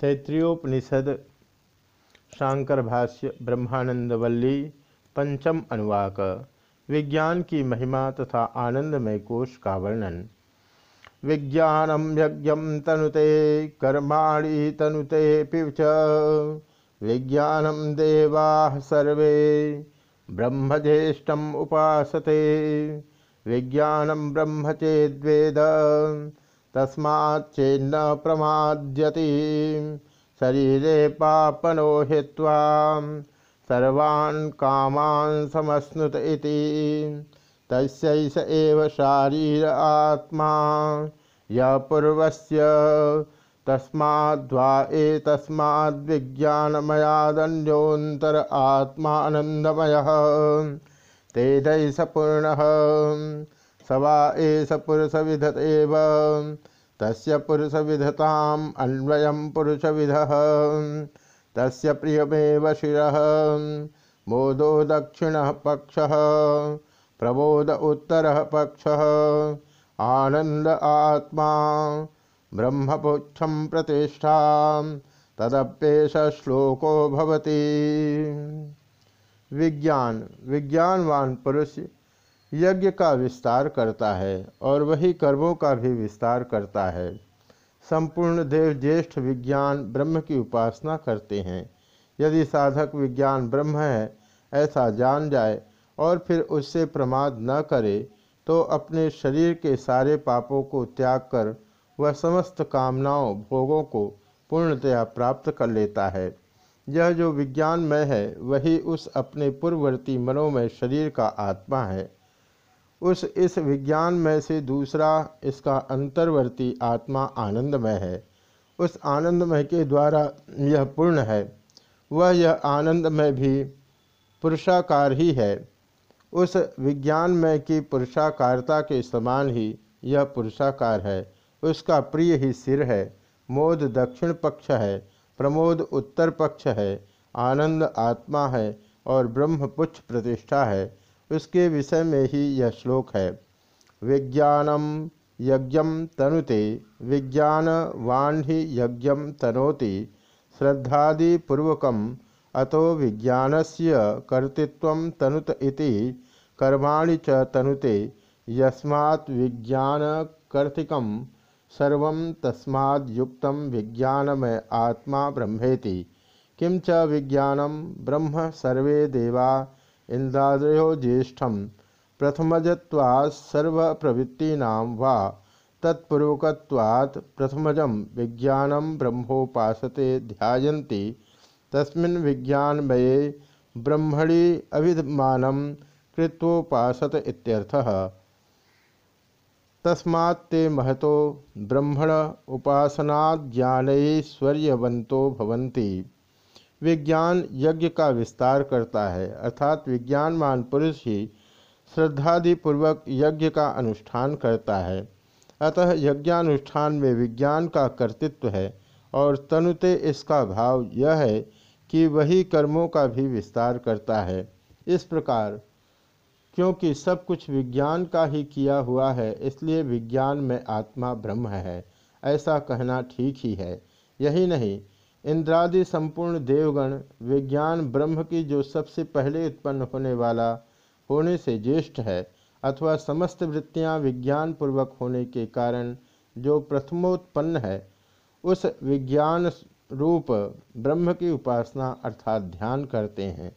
तैत्रीयोपनिषद शांकर भाष्य ब्रह्मानंदवल्ली, पंचम अनुवाक, विज्ञान की महिमा तथा आनंदमय कोश का वर्णन। विज्ञानम यज्ञ तनुते, कर्माणि तनुते पिच विज्ञानम देवा सर्वे, ब्रह्मज्येष्ठम उपासते। विज्ञानम ब्रह्म चेद्वेद। तस्माच्चेन्न प्रमाद्यति शरीरे पापनो हित्वा सर्वान् कामान् समश्नुत इति। तस्यैष एव शारीर आत्मा। य पूर्वस्य तस्माद्वा एतस्माद्विज्ञानमयादन्योऽन्तर आत्मानन्दमयः तेजैष पूर्णः सवा एष पुरुष विधत एव तस्य पुरुष विधताम अन्वयम पुरुष विध तस्य प्रियमेव शिर। मोदो दक्षिण पक्ष। प्रबोध उत्तर पक्ष। आनंद आत्मा। ब्रह्मपुच्छम प्रतिष्ठा तदप्येश श्लोको भवति। विज्ञान। विज्ञानवान पुरुष यज्ञ का विस्तार करता है और वही कर्मों का भी विस्तार करता है। संपूर्ण देव ज्येष्ठ विज्ञान ब्रह्म की उपासना करते हैं। यदि साधक विज्ञान ब्रह्म है, ऐसा जान जाए और फिर उससे प्रमाद न करे तो अपने शरीर के सारे पापों को त्याग कर वह समस्त कामनाओं, भोगों को पूर्णतया प्राप्त कर लेता है। यह जो विज्ञानमय है, वही उस अपने पूर्ववर्ती मनोमय शरीर का आत्मा है। उस इस विज्ञान में से दूसरा इसका अंतर्वर्ती आत्मा आनंदमय है। उस आनंदमय के द्वारा यह पूर्ण है। वह यह आनंदमय भी पुरुषाकार ही है। उस विज्ञानमय की पुरुषाकारता के समान ही यह पुरुषाकार है। उसका प्रिय ही सिर है। मोद दक्षिण पक्ष है। प्रमोद उत्तर पक्ष है। आनंद आत्मा है और ब्रह्म ब्रह्मपुच्छ प्रतिष्ठा है। उसके विषय में ही यह श्लोक है। विज्ञानम यज्ञ तनुते विज्ञान वाणी यज्ञ तनोति श्रद्धादिपूर्वक अतो विज्ञान से कर्तृत्व तनुत इति, कर्माणि च तनुते, यस्मात् विज्ञान कर्तिकम सर्व तस्माद्युक्त विज्ञानमय आत्मा ब्रह्मेति। किं च ब्रह्म सर्वे देवा इंद्रादयो ज्येष्ठम प्रथमजत्वात् वा तत्पूर्वकत्वात् प्रथमजं विज्ञानं ब्रह्मोपासते ध्यायन्ति। तस्मिन् विज्ञानमये ब्रह्मणि अभिमानं कृत्वोपासत इत्यर्थः। तस्मात्ते महतो ब्रह्मण उपासनाज्ञानैश्वर्यवंतो भवन्ति। विज्ञान यज्ञ का विस्तार करता है, अर्थात विज्ञानमान पुरुष ही श्रद्धादिपूर्वक यज्ञ का अनुष्ठान करता है। अतः यज्ञानुष्ठान में विज्ञान का कर्तृत्व है और तनुते इसका भाव यह है कि वही कर्मों का भी विस्तार करता है। इस प्रकार, क्योंकि सब कुछ विज्ञान का ही किया हुआ है, इसलिए विज्ञान में आत्मा ब्रह्म है, ऐसा कहना ठीक ही है। यही नहीं इंद्रादि संपूर्ण देवगण विज्ञान ब्रह्म की जो सबसे पहले उत्पन्न होने वाला होने से ज्येष्ठ है, अथवा समस्त वृत्तियाँ विज्ञान पूर्वक होने के कारण जो प्रथमोत्पन्न है, उस विज्ञान रूप ब्रह्म की उपासना अर्थात ध्यान करते हैं।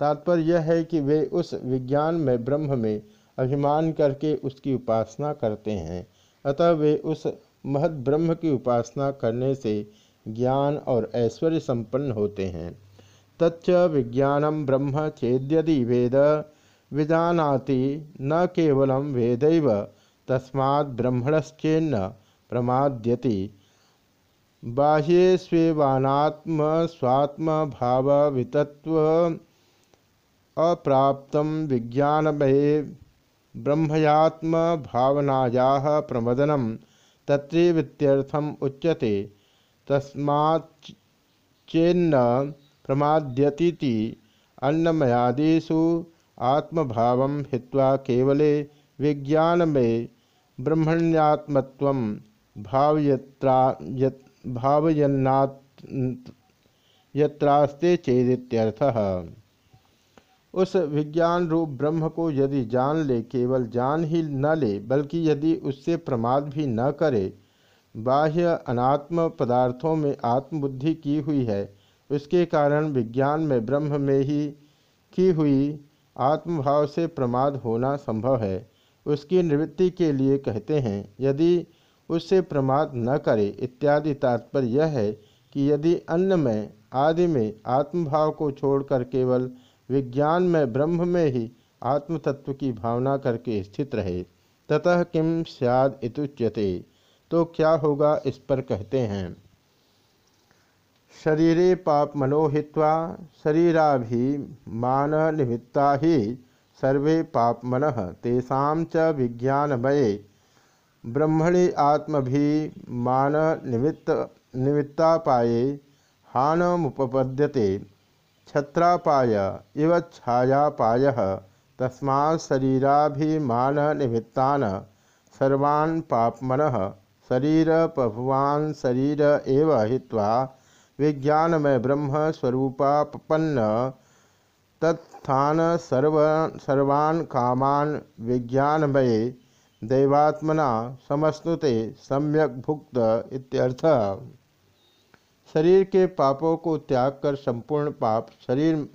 तात्पर्य यह है कि वे उस विज्ञान में ब्रह्म में अभिमान करके उसकी उपासना करते हैं, अतः वे उस महद ब्रह्म की उपासना करने से ज्ञान और ऐश्वर्य संपन्न होते हैं। तच्च विज्ञानम ब्रह्म चेद्यदि वेद। विजानाति न केवलम वेदैव। तस्मात् ब्रह्मणश्चेन्न प्रमाद्यति। बाह्ये स्वेवानात्म स्वात्म भाव वितत्व अप्राप्त विज्ञानमये ब्रह्मयात्म भावनाया प्रमदनम तत्रीवित्यर्थम उच्यते। तस्माच्चेन्न प्रमाद्यतीति अन्नमयादिषु आत्मभाव हित्वा केवले विज्ञानमय ब्रह्मण्यात्मत्व भावयत्रा भावयन्नात् यत्रास्ते चेदित्यर्थ। उस विज्ञान रूप ब्रह्म को यदि जान ले, केवल जान ही न ले, बल्कि यदि उससे प्रमाद भी न करे बाह्य अनात्म पदार्थों में आत्मबुद्धि की हुई है। उसके कारण विज्ञान में ब्रह्म में ही की हुई आत्मभाव से प्रमाद होना संभव है। उसकी निवृत्ति के लिए कहते हैं, यदि उससे प्रमाद न करे, इत्यादि तात्पर्य यह है कि यदि अन्न में, आदि में आत्मभाव को छोड़कर केवल विज्ञान में ब्रह्म में ही आत्मतत्व की भावना करके स्थित रहे, ततः किम सियाद इतुच्यते तो क्या होगा इस पर कहते हैं। शरीरे पाप मनोहित्वा शरीराभिमान निमित्ता ही, सर्वे पाप मन, तेषा च विज्ञानमये। ब्रह्मणि आत्मभिमान निमित्त, निमित्तापाये, हानमुपपद्यते। छत्रापाय, इव छायापाय तस्मा शरीराभिमान निमित्तान, सर्वान् पापमन शरीर पभुवान शरीर एव हित्वा विज्ञानमय ब्रह्म स्वरूपापन्न तत्थान सर्व, सर्वान् कामान विज्ञानमये दैवात्मना समस्तुते सम्यक भुक्त इत्यर्थ। शरीर के पापों को त्याग कर संपूर्ण पाप शरीर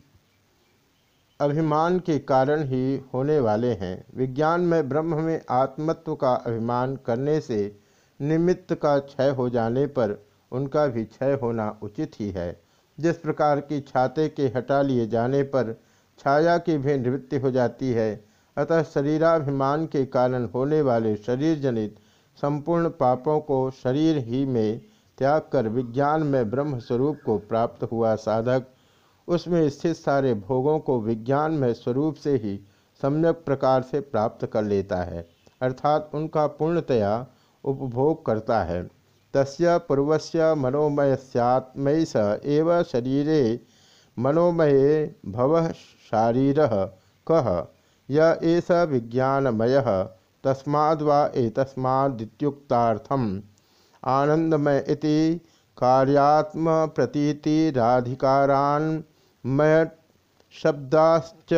अभिमान के कारण ही होने वाले हैं। विज्ञान में ब्रह्म में आत्मत्व का अभिमान करने से निमित्त का क्षय हो जाने पर उनका भी क्षय होना उचित ही है। जिस प्रकार की छाते के हटा लिए जाने पर छाया की भी निवृत्ति हो जाती है, अतः शरीराभिमान के कारण होने वाले शरीर जनित संपूर्ण पापों को शरीर ही में त्याग कर विज्ञान में ब्रह्म स्वरूप को प्राप्त हुआ साधक, उसमें स्थित सारे भोगों को विज्ञान में स्वरूप से ही सम्यक प्रकार से प्राप्त कर लेता है। अर्थात उनका पूर्णतया उपभोग करता है। तस्य पूर्वस्य मनोमय सैत्मय स एव शरीरे मनोमये भव शारीर। कह य एष विज्ञानमय। तस्माद्वा एतस्मादित्युक्तार्थम। आनंदमय कार्यात्म प्रतीतिराधिकारान्मय शब्दाश्च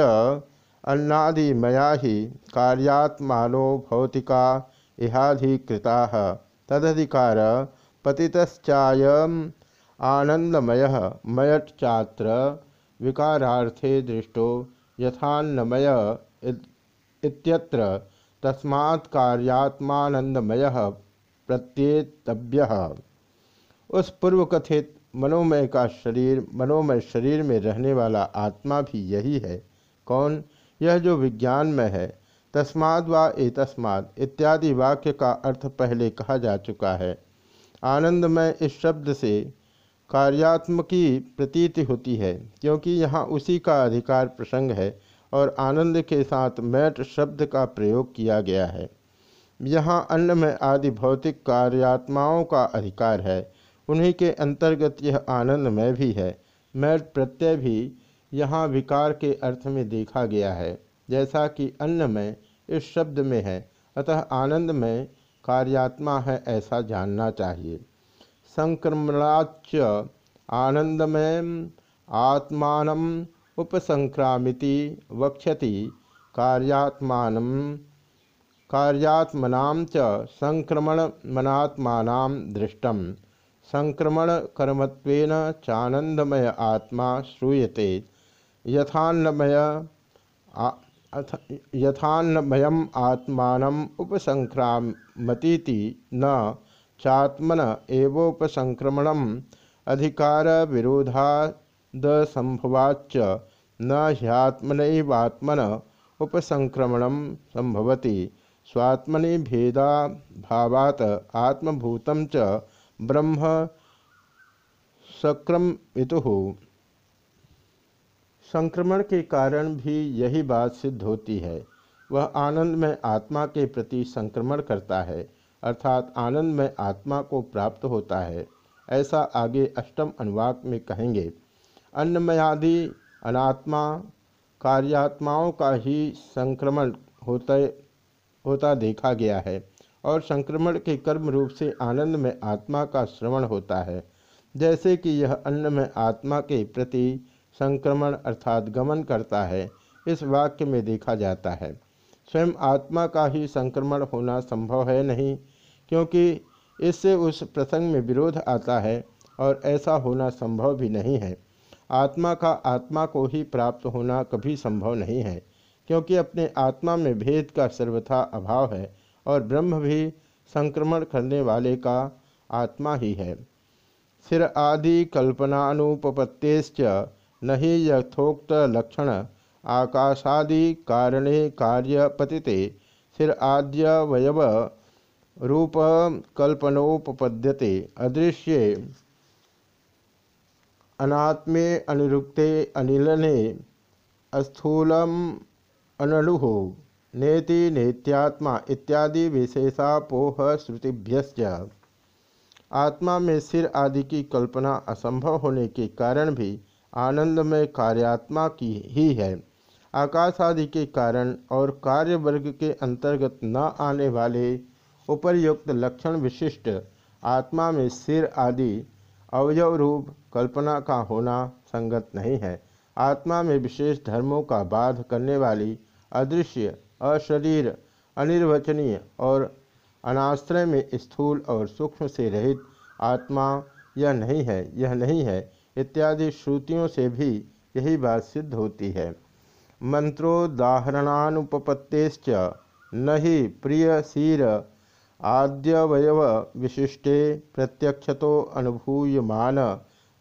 अन्नादिमया ही कार्यात्मानो भौतिका इहाधिकृता। तदधिकार पतितश्चाय आनंदमय मयट चात्र विकारार्थे दृष्टो यथान्नमय इत्यत्र तस्मात् कार्यात्मानंदमय प्रत्येतव्य। उस पूर्व कथित मनोमय का शरीर, मनोमय शरीर में रहने वाला आत्मा भी यही है। कौन? यह जो विज्ञान में है। तस्माद व तस्माद इत्यादि वाक्य का अर्थ पहले कहा जा चुका है। आनंदमय इस शब्द से कार्यात्मकी प्रतीति होती है, क्योंकि यहाँ उसी का अधिकार प्रसंग है और आनंद के साथ मैट शब्द का प्रयोग किया गया है। यहाँ अन्न में आदि भौतिक कार्यात्माओं का अधिकार है, उन्हीं के अंतर्गत यह आनंद में भी है। मैट प्रत्यय भी यहाँ विकार के अर्थ में देखा गया है, जैसा कि अन्न में इस शब्द में है। अतः आनंद में कार्यात्मा है ऐसा जानना चाहिए। संक्रमणाच आनंदमय आत्मान उपसंक्रामिति वक्षति कार्यात्मान कार्यात्मना च संक्रमण मनात्मा दृष्ट संक्रमण कर्मत्वेन चानंदमय आत्मा श्रूयते। यथान्नमय यथान्नमयम आत्मान उपसंक्रामतीति न चात्मन एवोपसंक्रमण अधिकार विरोधाद संभवाच न ह्यात्मनैवात्मन उपसंक्रमण संभवती स्वात्मनि भेदा भावात आत्मभूत च ब्रह्म संक्रमितु संक्रमण के कारण भी यही बात सिद्ध होती है। वह आनंद में आत्मा के प्रति संक्रमण करता है, अर्थात आनंद में आत्मा को प्राप्त होता है, ऐसा आगे अष्टम अनुवाक में कहेंगे। अन्नमयादि अनात्मा कार्यात्माओं का ही संक्रमण होते, होता देखा गया है और संक्रमण के कर्म रूप से आनंद में आत्मा का श्रवण होता है। जैसे कि यह अन्न में आत्मा के प्रति संक्रमण अर्थात गमन करता है, इस वाक्य में देखा जाता है। स्वयं आत्मा का ही संक्रमण होना संभव है नहीं, क्योंकि इससे उस प्रसंग में विरोध आता है और ऐसा होना संभव भी नहीं है। आत्मा का आत्मा को ही प्राप्त होना कभी संभव नहीं है, क्योंकि अपने आत्मा में भेद का सर्वथा अभाव है और ब्रह्म भी संक्रमण करने वाले का आत्मा ही है। सिर आदि कल्पनानुपत्तेश्च न ही यथोक्त लक्षण आकाशादि कारणे कार्य पतिते सिर आद्य वयव रूप कल्पनोपपद्यते अदृश्य अनात्मे अनिरुक्ते अनिलने स्थूलम अनलुह नेति नेत्यात्मा इत्यादि विशेषापोह श्रुतिभ्यश्च आत्मा में सिर आदि की कल्पना असंभव होने के कारण भी आनंदमय कार्यात्मा की ही है। आकाश आदि के कारण और कार्य वर्ग के अंतर्गत न आने वाले उपर्युक्त लक्षण विशिष्ट आत्मा में सिर आदि अवयव रूप कल्पना का होना संगत नहीं है। आत्मा में विशेष धर्मों का बाध करने वाली अदृश्य, अशरीर, अनिर्वचनीय और अनाश्रय में स्थूल और सूक्ष्म से रहित आत्मा यह नहीं है, यह नहीं है इत्यादि श्रुतियों से भी यही बात सिद्ध होती है। मंत्रोदाहरणानुपत्तेश्च न ही प्रिय सीर आद्यवयव विशिष्टे प्रत्यक्षतो अनुभूयमान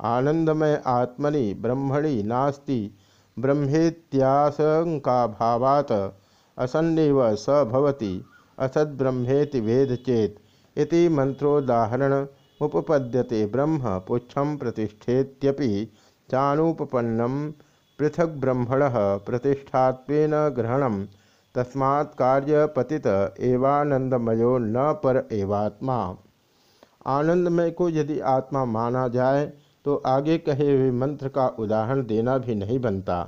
आनंदमय आत्मनि ब्रह्मणि नास्ति ब्रह्मेत्याशंकाभावात् असन्निव स भवति असद्ब्रह्मेति वेद चेत इति मंत्रोदाहरण उपपद्यते ब्रह्म पुच्छम प्रतिष्ठेत्यपि चानुपन्नम पृथक ब्रह्मण प्रतिष्ठात्वेन ग्रहणम तस्मात् कार्य पतित एवानंदमयो न पर एवात्मा। आनंदमय को यदि आत्मा माना जाए तो आगे कहे हुए मंत्र का उदाहरण देना भी नहीं बनता।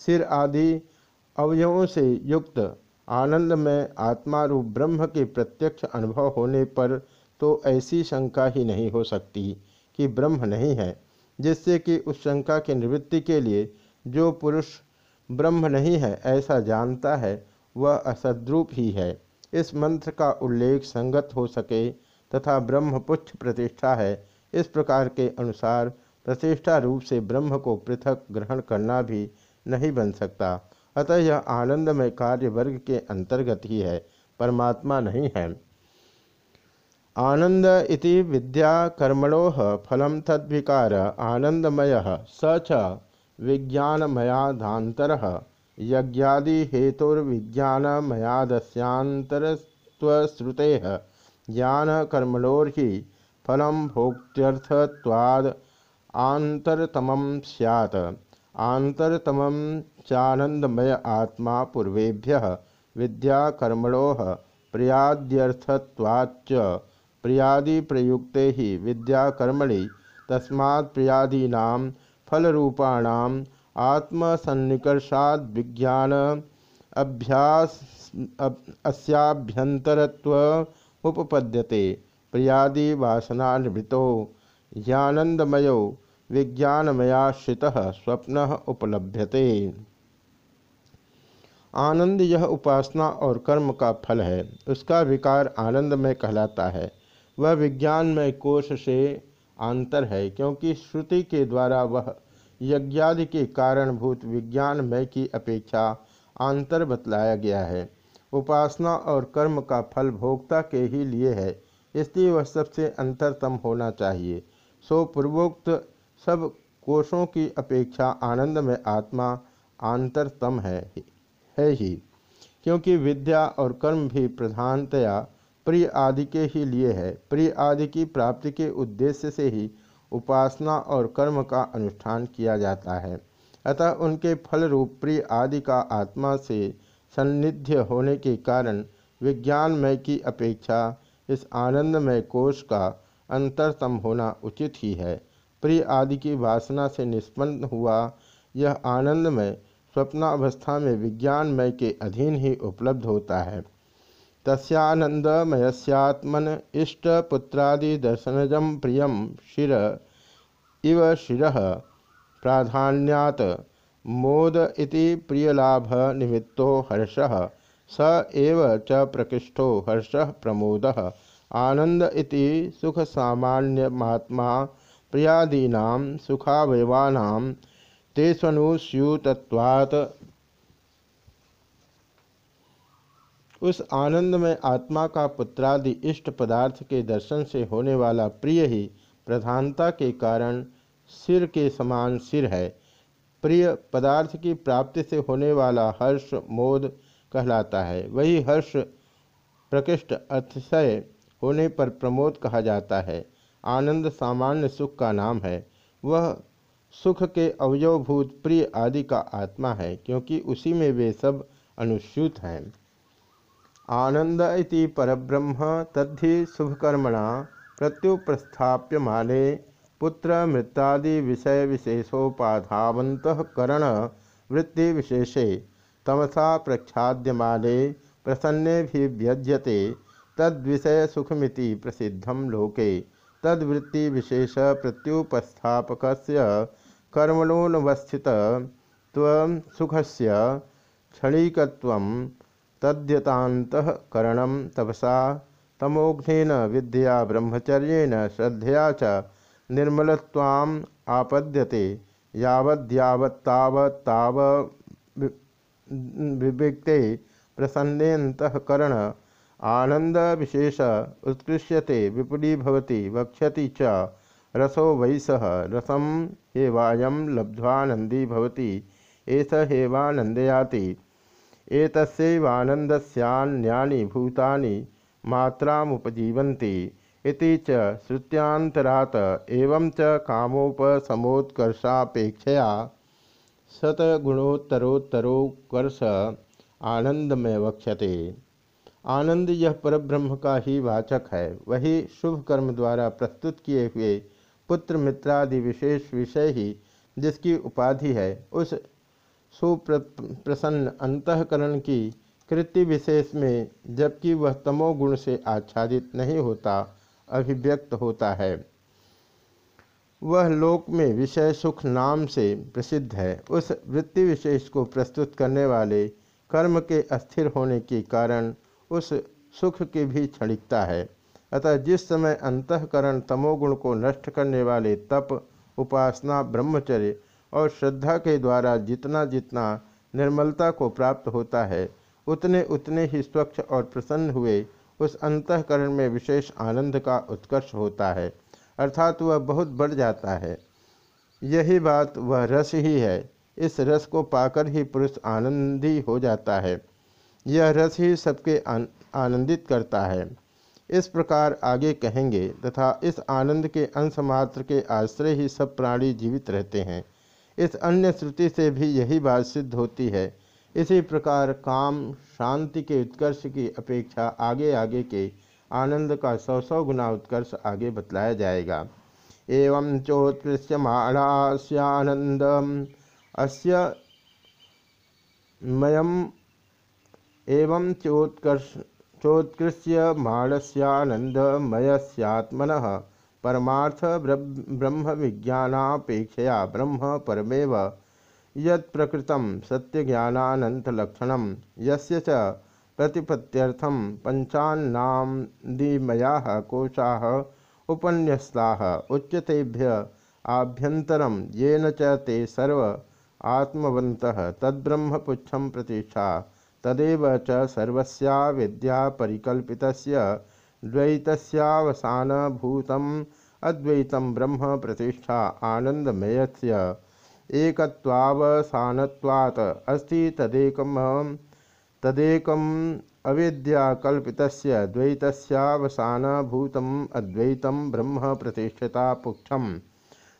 सिर आदि अवयवों से युक्त आनंदमय आत्मा रूप ब्रह्म के प्रत्यक्ष अनुभव होने पर तो ऐसी शंका ही नहीं हो सकती कि ब्रह्म नहीं है, जिससे कि उस शंका की निवृत्ति के लिए जो पुरुष ब्रह्म नहीं है ऐसा जानता है, वह असद्रूप ही है। इस मंत्र का उल्लेख संगत हो सके तथा ब्रह्म पुच्छ प्रतिष्ठा है, इस प्रकार के अनुसार प्रतिष्ठा रूप से ब्रह्म को पृथक ग्रहण करना भी नहीं बन सकता। अतः यह आनंदमय कार्य वर्ग के अंतर्गत ही है, परमात्मा नहीं है। आनंद इति विद्या कर्मणो फलम तद्विकार आनंदमय स च विज्ञानमयाधातर यज्ञादि हेतुर्विज्ञानमयादस्यांतरस्वश्रुते ज्ञान कर्मणोर्हि फलम भोक्त्यर्थवाद आंतरतम सैत् आंतरतम चानंदमय आत्मा पूर्वेभ्य विद्याकर्मणो प्रियाद्यर्थवाच्च प्रियादि प्रयुक्ते ही विद्याकर्मणि तस्मात् प्रियादीना फलरूपाणाम आत्मसन्निकर्षाद विज्ञान अभ्यास अस्याभ्यंतरत्व उपपद्यते प्रियादि वासनावृतो ज्ञानंदमयो विज्ञानमयाश्रित स्वप्न उपलभ्यते। आनंद यह उपासना और कर्म का फल है। उसका विकार आनंद में कहलाता है। वह विज्ञानमय कोष से आंतर है, क्योंकि श्रुति के द्वारा वह यज्ञादि के कारणभूत विज्ञानमय की अपेक्षा आंतर बतलाया गया है। उपासना और कर्म का फल भोक्ता के ही लिए है, इसलिए वह सबसे अंतरतम होना चाहिए। सो पूर्वोक्त सब कोषों की अपेक्षा आनंद में आत्मा आंतरतम है है ही, क्योंकि विद्या और कर्म भी प्रधानतया प्रिय आदि के ही लिए है। प्रिय आदि की प्राप्ति के उद्देश्य से ही उपासना और कर्म का अनुष्ठान किया जाता है। अतः उनके फल रूप प्रिय आदि का आत्मा से सन्निध्य होने के कारण विज्ञानमय की अपेक्षा इस आनंदमय कोष का अंतरतम होना उचित ही है। प्रिय आदि की वासना से निष्पन्न हुआ यह आनंदमय स्वप्नावस्था में विज्ञानमय के अधीन ही उपलब्ध होता है। तस्यानंदमयस्यात्मन इष्ट पुत्रादि दर्शनजम प्रियम शिर। इव शिर प्राधान्यात मोद इति प्रियलाभ निमित्तो हर्ष। स एव च प्रकृष्टो हर्ष प्रमोद। आनंद इति सुख सामान्यमात्मा प्रियादीना सुखावयवानां तेष्वनुस्यूतत्वात् उस आनंद में आत्मा का पुत्रादि इष्ट पदार्थ के दर्शन से होने वाला प्रिय ही प्रधानता के कारण सिर के समान सिर है। प्रिय पदार्थ की प्राप्ति से होने वाला हर्ष मोद कहलाता है। वही हर्ष प्रकृष्ट अतिशय होने पर प्रमोद कहा जाता है। आनंद सामान्य सुख का नाम है। वह सुख के अवयवभूत प्रिय आदि का आत्मा है, क्योंकि उसी में वे सब अनुस्यूत हैं। आनंद इति परब्रह्म तद्धि शुभकर्मणा प्रत्युप्रस्थाप्य माने। पुत्र मृत्यादि विषय विशेषोपाधावंतकरण वृत्ति विशेषे तमसा प्रख्याद्यमाने प्रसन्ने भी व्यज्यते, तद्विषय सुखमिति प्रसिद्धम लोके। तद्वृत्ति विशेष प्रत्युपस्थापक कर्मणोनवस्थित सुखस्य क्षणिकत्व तद्यतातकरण तपसा। तमोघ्नेन विद्या ब्रह्मचर्येण श्रद्धया च निर्मलत्वाम् आपद्यते। यावद्यावत्तावत्ताव विविक्ते प्रसन्नेन्तकरण आनंद विशेष उत्कृष्यते, विपुलीभवति, वक्ष्यति च रसो वैसह रसम हेवायम लब्ध्वानंदी भवति, एष हेवानंदयाति एतस्यैवानन्दस्यान्यानि भूतानि मात्रामुपजीवन्ति इति च श्रुत्यांतरात् एवं च कामोपशमोत्कर्षापेक्षया शतगुणोत्तरोत्तरोत्कर्ष आनंदमय वक्षते आनंद यह परब्रह्म का ही वाचक है। वही शुभ कर्म द्वारा प्रस्तुत किए हुए पुत्र मित्रादि विशेष विषय ही जिसकी उपाधि है, उस सुप्रसन्न अंतकरण की कृति विशेष में जबकि वह तमोगुण से आच्छादित नहीं होता, अभिव्यक्त होता है। वह लोक में विषय सुख नाम से प्रसिद्ध है। उस वृत्ति विशेष को प्रस्तुत करने वाले कर्म के अस्थिर होने के कारण उस सुख की भी क्षणिकता है। अतः जिस समय अंतकरण तमोगुण को नष्ट करने वाले तप, उपासना, ब्रह्मचर्य और श्रद्धा के द्वारा जितना जितना निर्मलता को प्राप्त होता है, उतने उतने ही स्वच्छ और प्रसन्न हुए उस अंतकरण में विशेष आनंद का उत्कर्ष होता है, अर्थात वह बहुत बढ़ जाता है। यही बात वह रस ही है, इस रस को पाकर ही पुरुष आनंदी हो जाता है। यह रस ही सबके आनंदित करता है। इस प्रकार आगे कहेंगे तथा इस आनंद के अंश मात्र के आश्रय ही सब प्राणी जीवित रहते हैं। इस अन्य श्रुति से भी यही बात सिद्ध होती है। इसी प्रकार काम, शांति के उत्कर्ष की अपेक्षा आगे आगे के आनंद का सौ सौ गुना उत्कर्ष आगे बतलाया जाएगा। एवं चोत्कृष्यमाणास्यानंद अस्य मयम एवं चोत्कर्ष चोत्कृष्य मानस्यानंदमयस्यात्मन परमार्थ ब्रह्म विज्ञानापेक्षया ब्रह्म परमेव। यत्प्रकृतं सत्यज्ञानानन्तलक्षण, यस्य च प्रतिपत्त्यर्थं पञ्चान्नादिमयाः कोशाः उपन्यस्ताः। उच्यतेभ्य आभ्यन्तरं येन च ते सर्व आत्मवन्तः। तद्ब्रह्मपुच्छं प्रतिष्ठा तदेव च सर्वस्या विद्या परिकल्पित द्वैतस्यावसानभूतम् अद्वैतं ब्रह्म प्रतिष्ठा आनंदमयस्य एकत्वावसानत्वात् अस्ति तदेकम तदेकम् अविद्याकल्पितस्य द्वैतस्यावसानभूतम् अद्वैतं ब्रह्म प्रतिष्ठता पुक्षम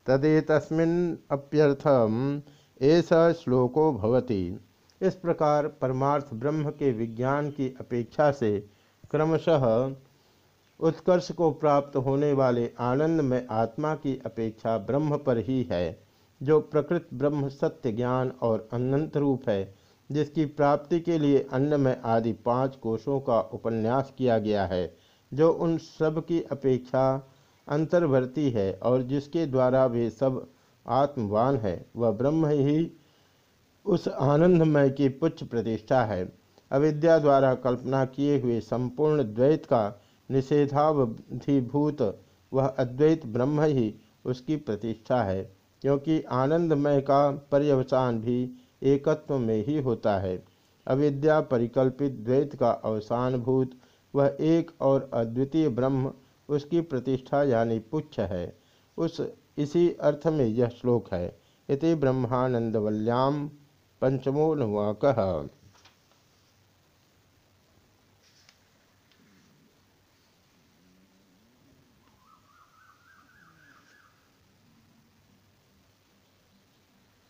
तदेतस्मिन् अप्यर्थम एष श्लोको भवति। इस प्रकार परमार्थ ब्रह्म के विज्ञान की अपेक्षा से क्रमशः उत्कर्ष को प्राप्त होने वाले आनंद में आत्मा की अपेक्षा ब्रह्म पर ही है, जो प्रकृत ब्रह्म सत्य ज्ञान और अनंत रूप है, जिसकी प्राप्ति के लिए अन्न में आदि पाँच कोशों का उपन्यास किया गया है, जो उन सब की अपेक्षा अंतर्वर्ती है और जिसके द्वारा वे सब आत्मवान है, वह ब्रह्म ही उस आनंदमय की पुच्छ प्रतिष्ठा है। अविद्या द्वारा कल्पना किए हुए संपूर्ण द्वैत का निषेधावधिभूत, वह अद्वैत ब्रह्म ही उसकी प्रतिष्ठा है, क्योंकि आनंदमय का पर्यवसान भी एकत्व में ही होता है। अविद्या परिकल्पित द्वैत का अवसान भूत वह एक और अद्वितीय ब्रह्म उसकी प्रतिष्ठा यानी पुच्छ है। उस, इसी अर्थ में यह श्लोक है। इति ब्रह्मानंदवल्याम पंचमो नुवाक